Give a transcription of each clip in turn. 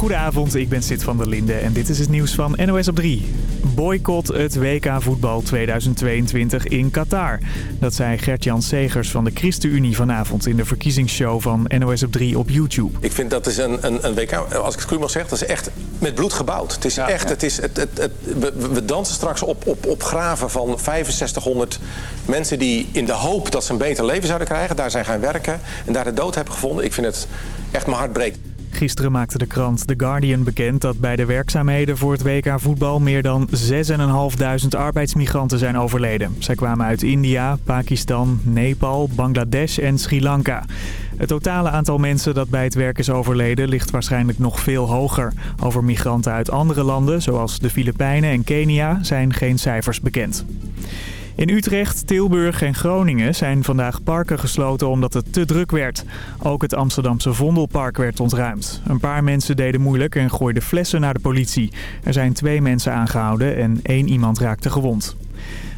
Goedenavond, ik ben Sid van der Linde en dit is het nieuws van NOS op 3. Boycott het WK voetbal 2022 in Qatar. Dat zei Gert-Jan Segers van de ChristenUnie vanavond in de verkiezingsshow van NOS op 3 op YouTube. Ik vind dat is een, een, een WK, als ik het goed mag zeggen, dat is echt met bloed gebouwd. Het is echt, Het is, het, het, het, we, dansen straks op, op, op graven van 6500 mensen die in de hoop dat ze een beter leven zouden krijgen, daar zijn gaan werken en daar de dood hebben gevonden. Ik vind het echt mijn hart breekt. Gisteren maakte de krant The Guardian bekend dat bij de werkzaamheden voor het WK voetbal meer dan 6.500 arbeidsmigranten zijn overleden. Zij kwamen uit India, Pakistan, Nepal, Bangladesh en Sri Lanka. Het totale aantal mensen dat bij het werk is overleden ligt waarschijnlijk nog veel hoger. Over migranten uit andere landen, zoals de Filipijnen en Kenia, zijn geen cijfers bekend. In Utrecht, Tilburg en Groningen zijn vandaag parken gesloten omdat het te druk werd. Ook het Amsterdamse Vondelpark werd ontruimd. Een paar mensen deden moeilijk en gooiden flessen naar de politie. Er zijn twee mensen aangehouden en één iemand raakte gewond.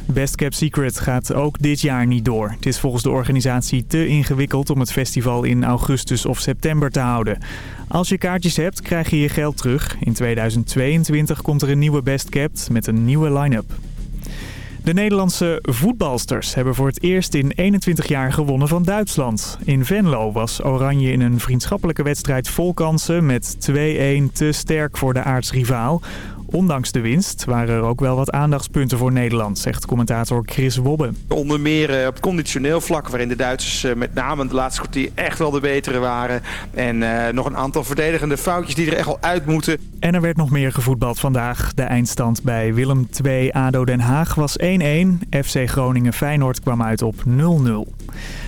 Best Kept Secret gaat ook dit jaar niet door. Het is volgens de organisatie te ingewikkeld om het festival in augustus of september te houden. Als je kaartjes hebt, krijg je je geld terug. In 2022 komt er een nieuwe Best Kept met een nieuwe line-up. De Nederlandse voetbalsters hebben voor het eerst in 21 jaar gewonnen van Duitsland. In Venlo was Oranje in een vriendschappelijke wedstrijd vol kansen met 2-1 te sterk voor de aardsrivaal. Ondanks de winst waren er ook wel wat aandachtspunten voor Nederland, zegt commentator Chris Wobbe. Onder meer eh, op conditioneel vlak, waarin de Duitsers eh, met name de laatste kwartier echt wel de betere waren. En uh, nog een aantal verdedigende foutjes die er echt al uit moeten. En er werd nog meer gevoetbald vandaag. De eindstand bij Willem II ADO Den Haag was 1-1. FC Groningen Feyenoord kwam uit op 0-0.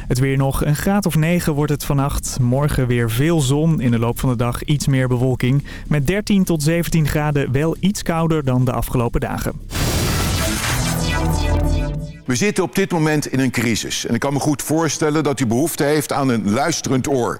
Het weer nog een graad of 9 wordt het vannacht. Morgen weer veel zon. In de loop van de dag iets meer bewolking. Met 13 tot 17 graden wel iets kouder dan de afgelopen dagen. We zitten op dit moment in een crisis. En ik kan me goed voorstellen dat u behoefte heeft aan een luisterend oor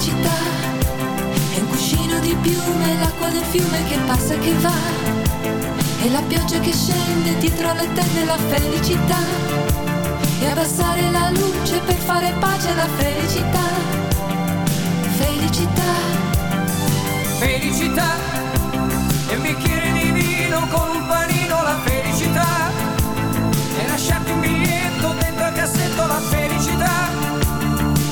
felicità è un cuscino di piume l'acqua del fiume che passa e che va e la pioggia che scende dietro le tende la felicità e abbassare la luce per fare pace alla felicità felicità. Felicità, e un bicchiere di vino con un panino la felicità. E lasciarti un biglietto dentro al cassetto la felicità.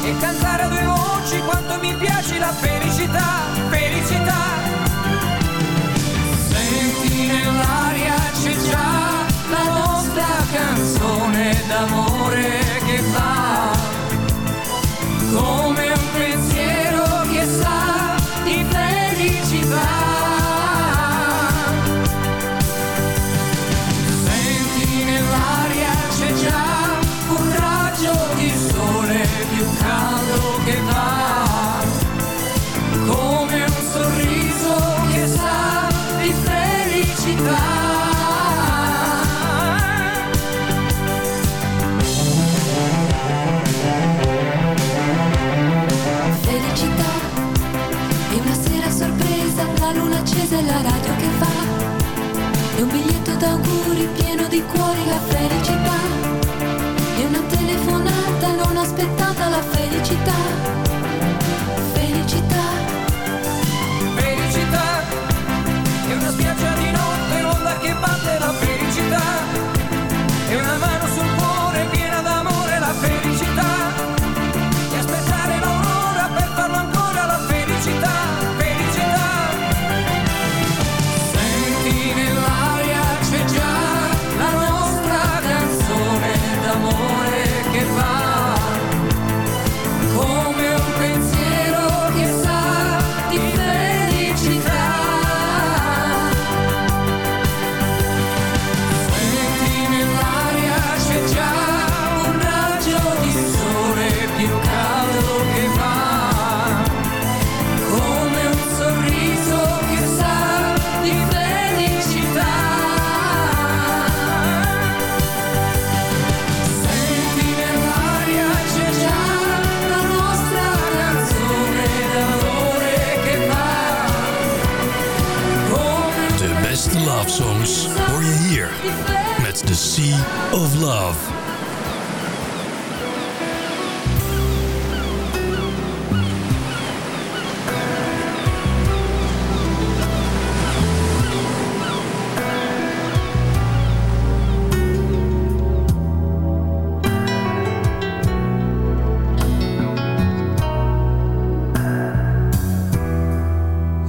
E cantare a due voci quanto mi piace la felicità, felicità. of Love.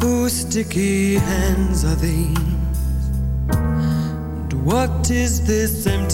Whose sticky hands are these? And what is this?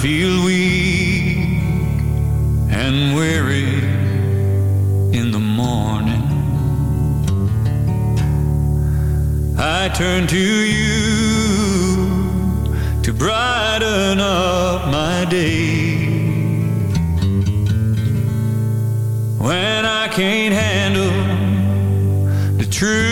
feel weak and weary in the morning. I turn to you to brighten up my day. When I can't handle the truth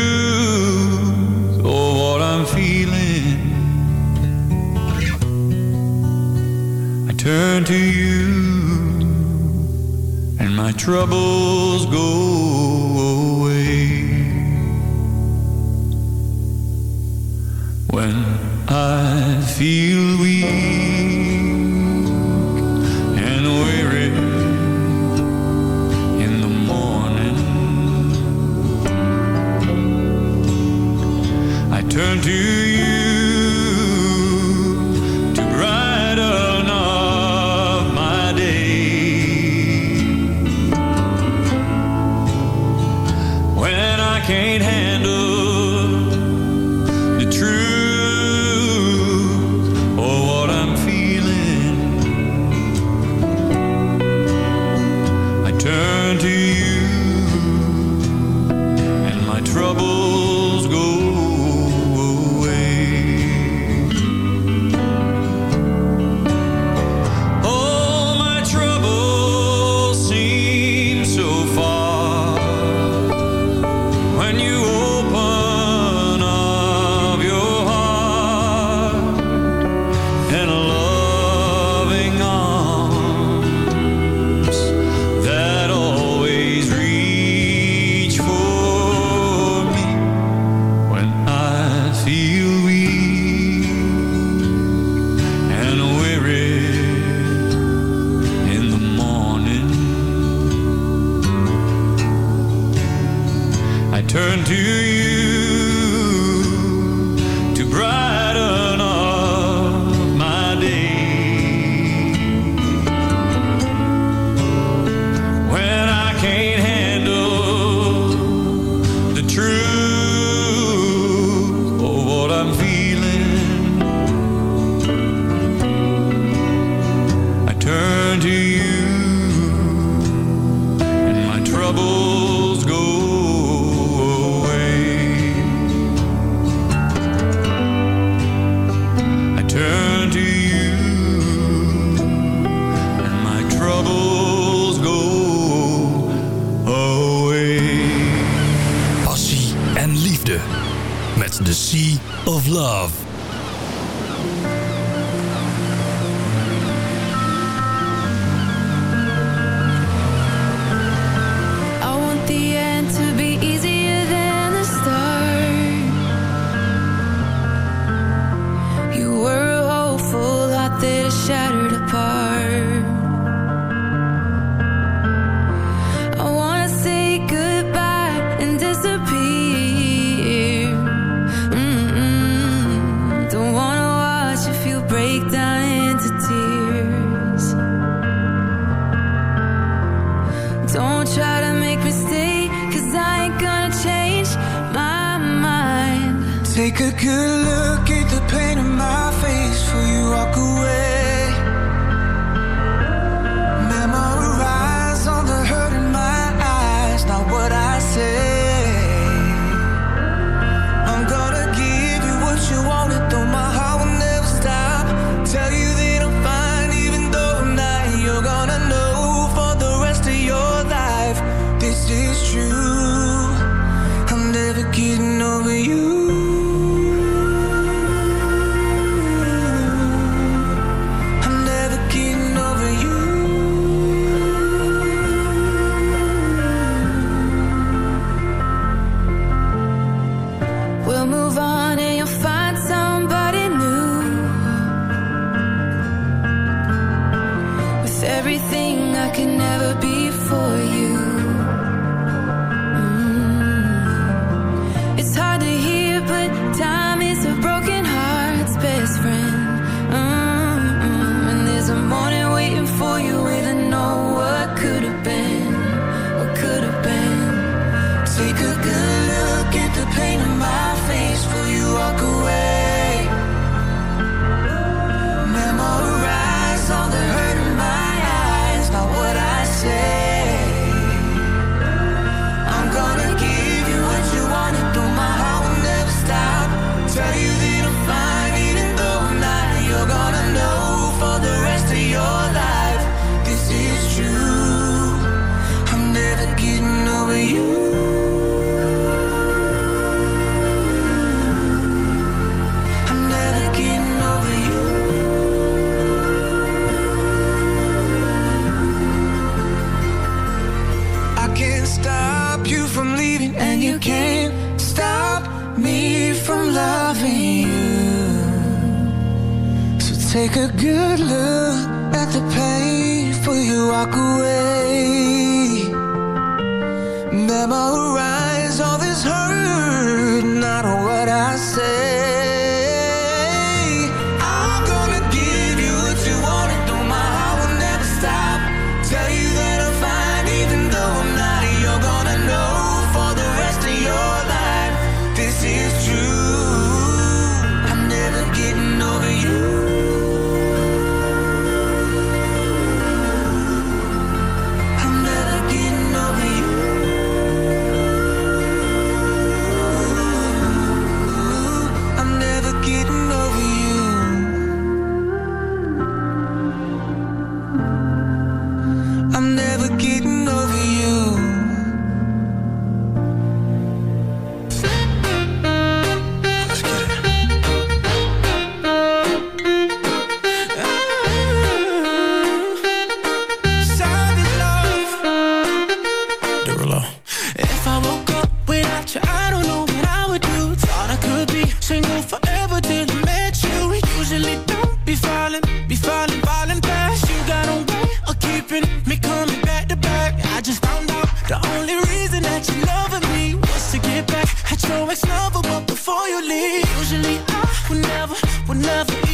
Gül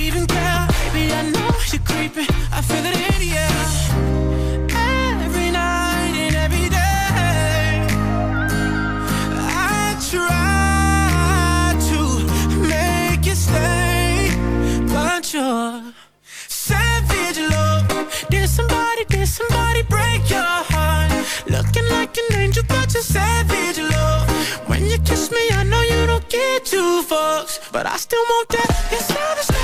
even care. Baby, I know you're creeping. I feel it in the air. Every night and every day, I try to make you stay, but you're savage love. Did somebody, did somebody break your heart? Looking like an angel, but you're savage love. When you kiss me, I know you don't get two fucks, but I still want that. Your savage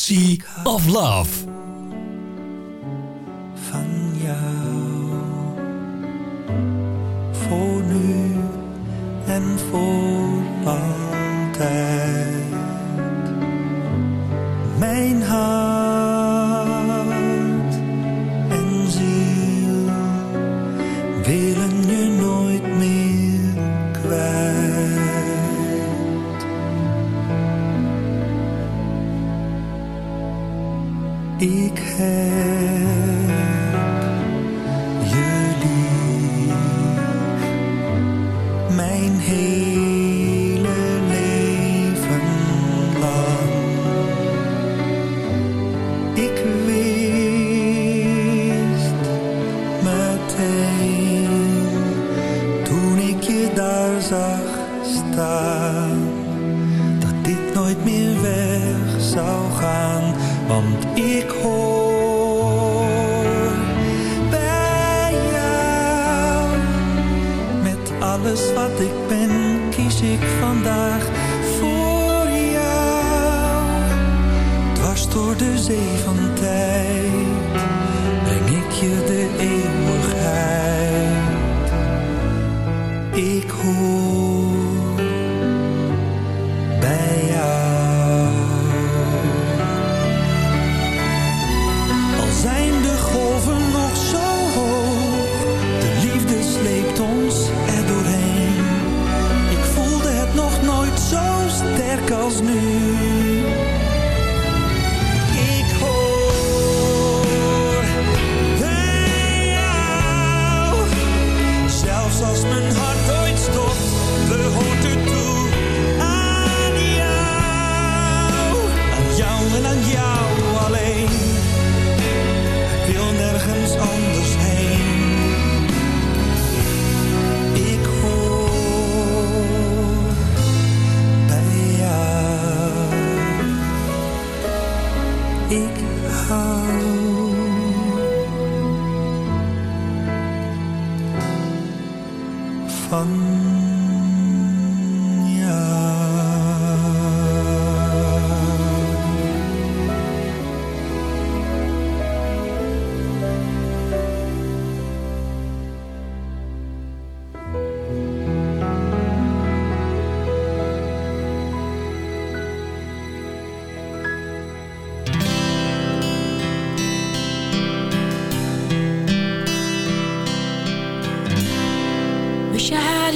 Sea of Love. Zag staan dat dit nooit meer weg zou gaan, want ik hoor bij jou. Met alles wat ik ben, kies ik vandaag voor jou. Dwars door de zee van tijd, breng ik je de eeuwigheid. Ik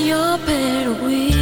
your bed with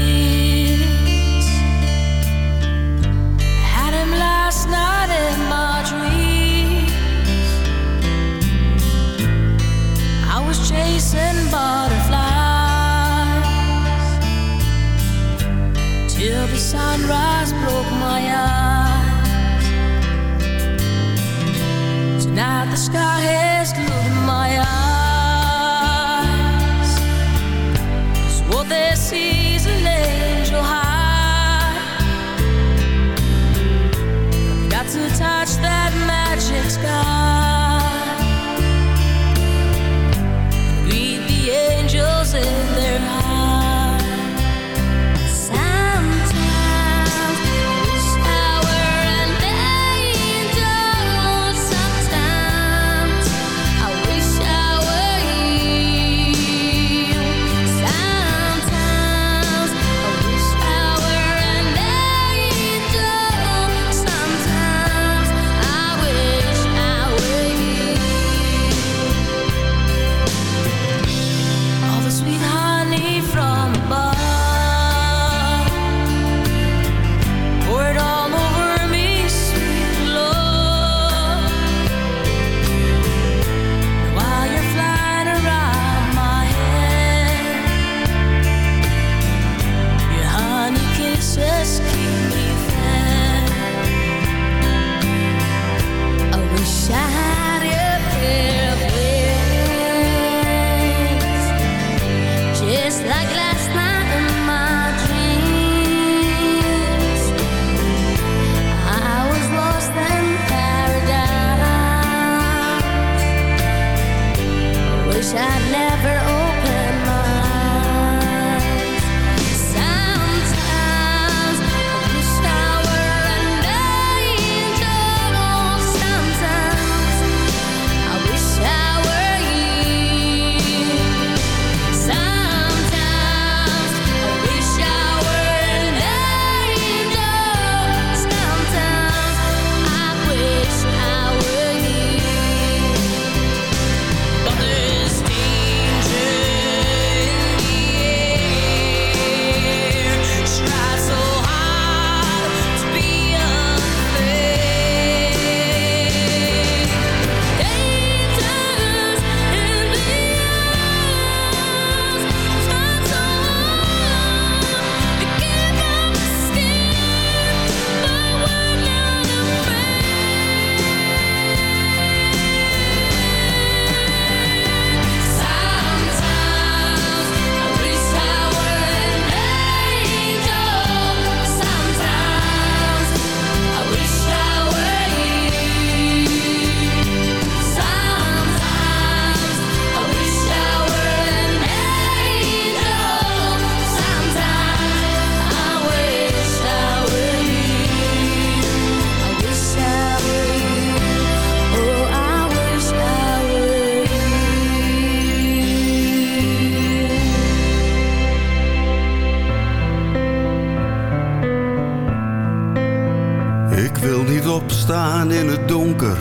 Ik wil niet opstaan in het donker.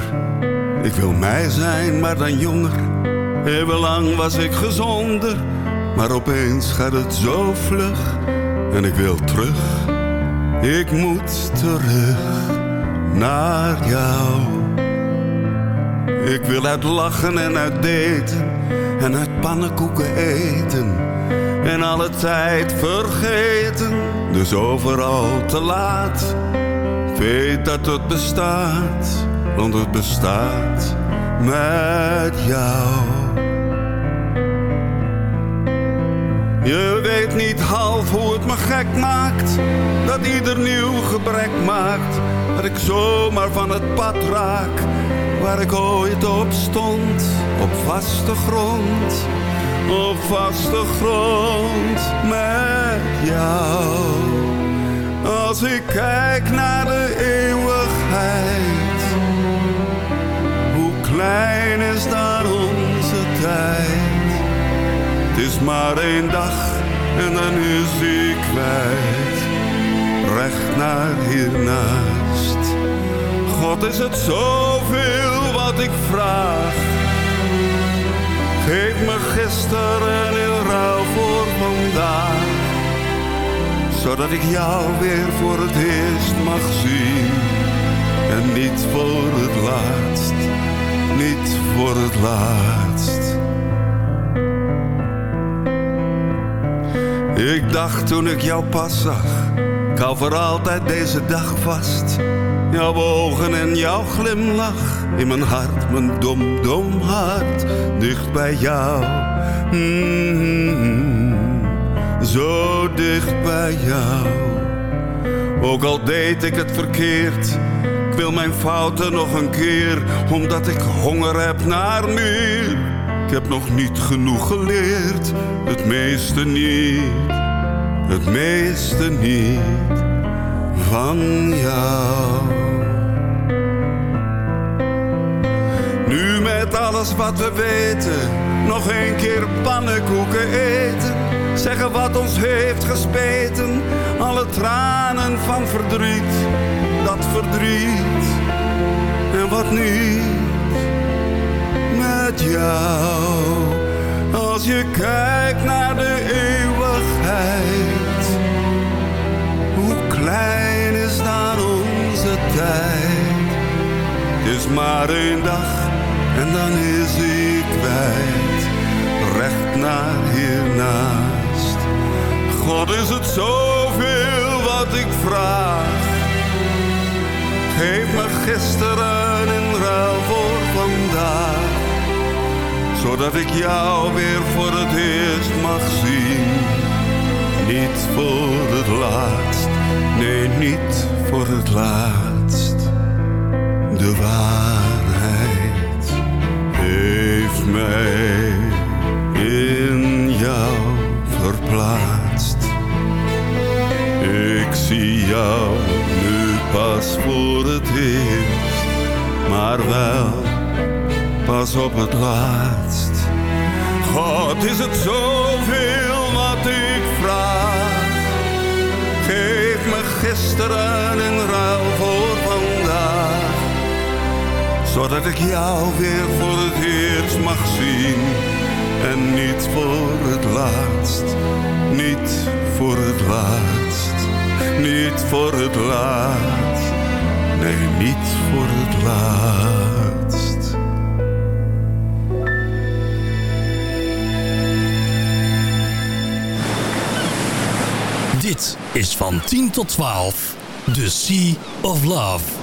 Ik wil mij zijn, maar dan jonger. Heel lang was ik gezonder. Maar opeens gaat het zo vlug. En ik wil terug Ik moet terug naar jou. Ik wil uit lachen en uit daten en uit pannenkoeken eten en alle tijd vergeten, dus overal te laat. Weet dat het bestaat, want het bestaat met jou. Je weet niet half hoe het me gek maakt, dat ieder nieuw gebrek maakt, dat ik zomaar van het pad raak, waar ik ooit op stond, op vaste grond, op vaste grond met jou. Als ik kijk naar de eeuwigheid, hoe klein is daar onze tijd. Het is maar één dag en dan is hij kwijt. Recht naar hiernaast. God is het zoveel wat ik vraag. Geef me gisteren in ruil voor vandaag. Zodat ik jou weer voor het eerst mag zien. En niet voor het laatst. Niet voor het laatst. Ik dacht toen ik jou pas zag, ik hou voor altijd deze dag vast. Jouw ogen en jouw glimlach in mijn hart, mijn dom, dom hart, dicht bij jou. Mm, bij jou. Ook al deed ik het verkeerd, ik wil mijn fouten nog een keer, omdat ik honger heb naar meer. Ik heb nog niet genoeg geleerd, het meeste niet, het meeste niet van jou. Nu met alles wat we weten, nog een keer pannenkoeken eten. Zeggen wat ons heeft gespeten, alle tranen van verdriet, dat verdriet en wat niet met jou. Als je kijkt naar de eeuwigheid, hoe klein is dan onze tijd. Het is maar één dag en dan is hij kwijt, recht naar hiernaast. God is het zoveel wat ik vraag. Geef me gisteren in ruil voor vandaag. Zodat ik jou weer voor het eerst mag zien. Niet voor het laatst, nee niet voor het laatst. De waarheid heeft mij jou nu pas voor het eerst, maar wel pas op het laatst. God is het zoveel wat ik vraag. Geef me gisteren in ruil voor vandaag. Zodat ik jou weer voor het eerst mag zien. En niet voor het laatst, niet voor het laatst, niet voor het laatst. Nee, niet voor het laatst. Dit is van 10 tot 12. The Sea of Love.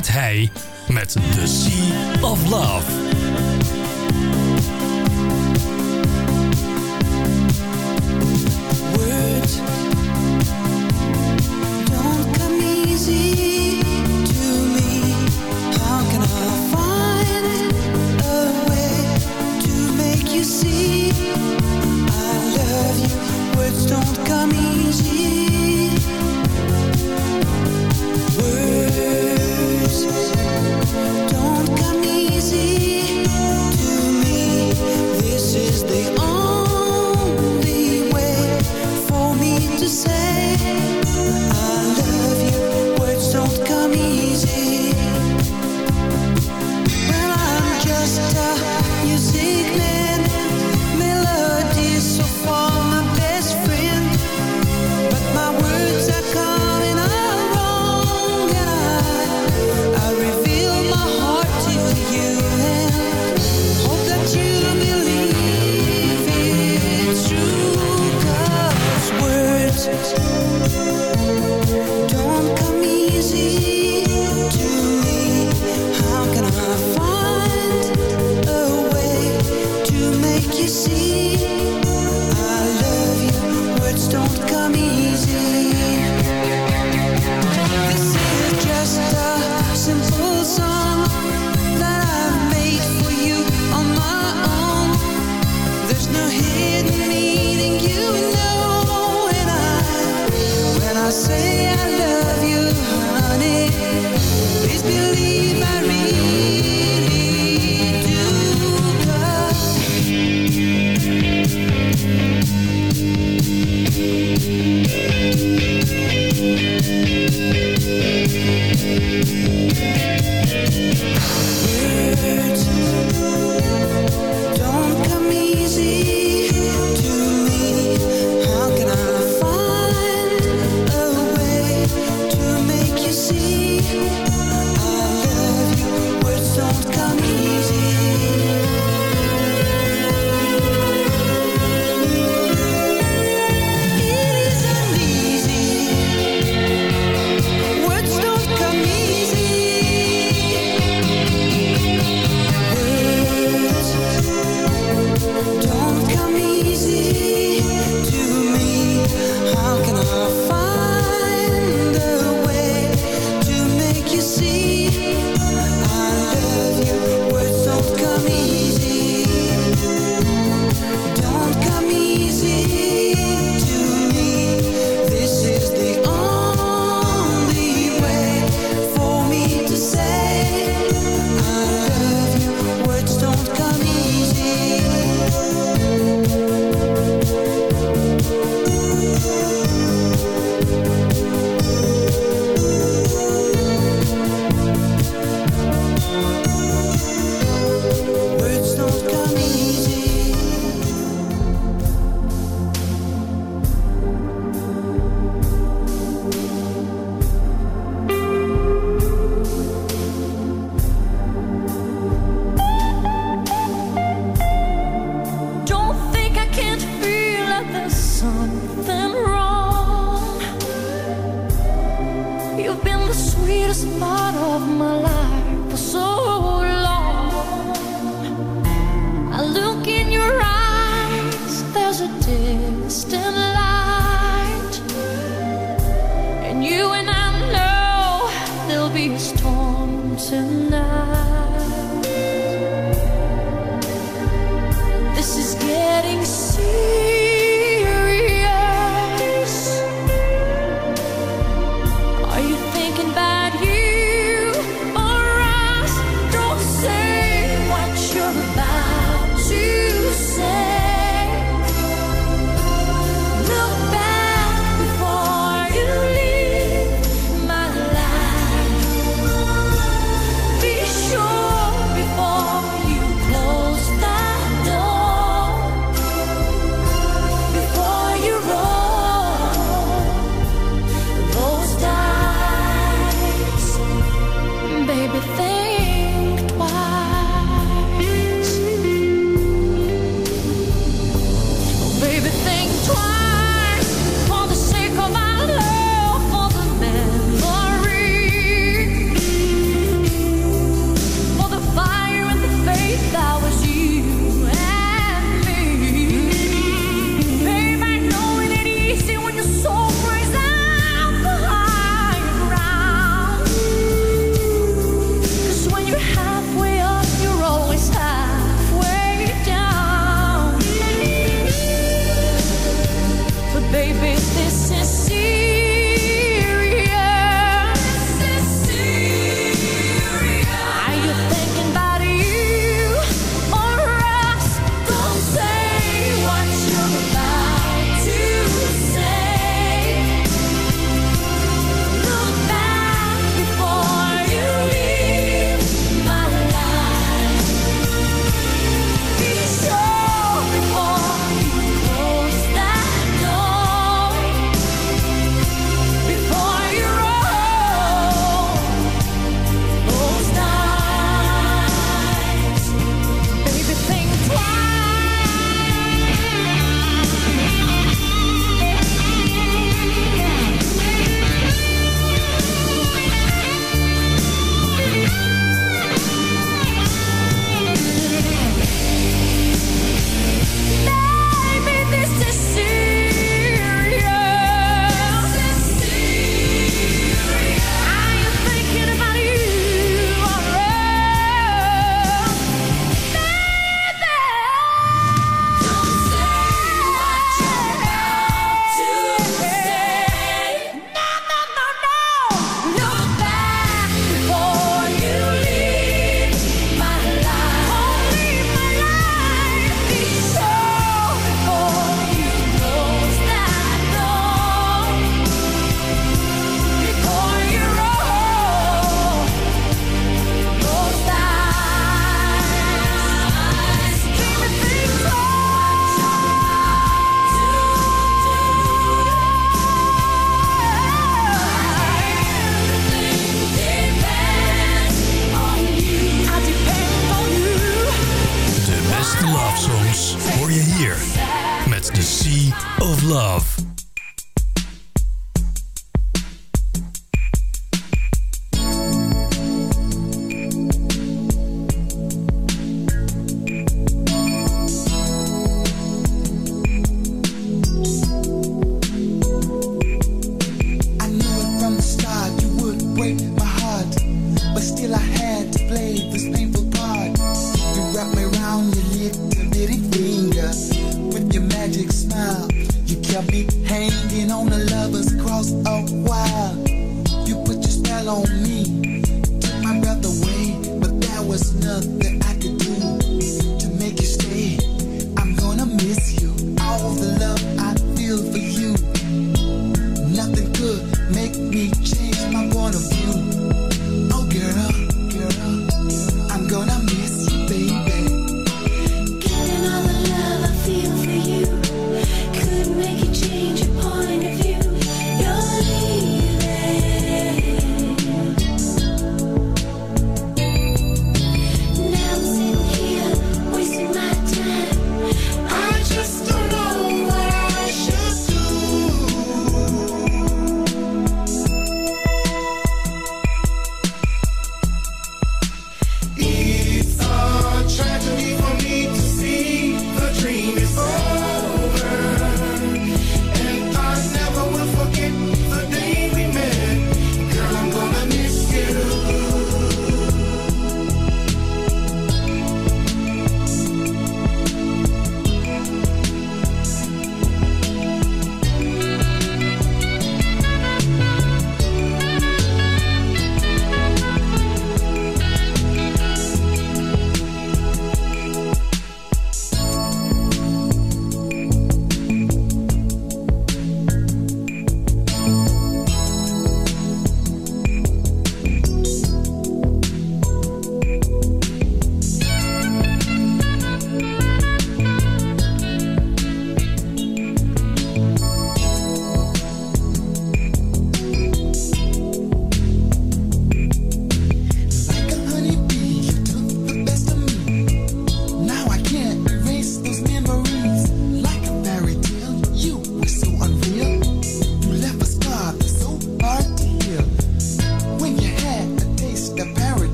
Naar Fred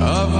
of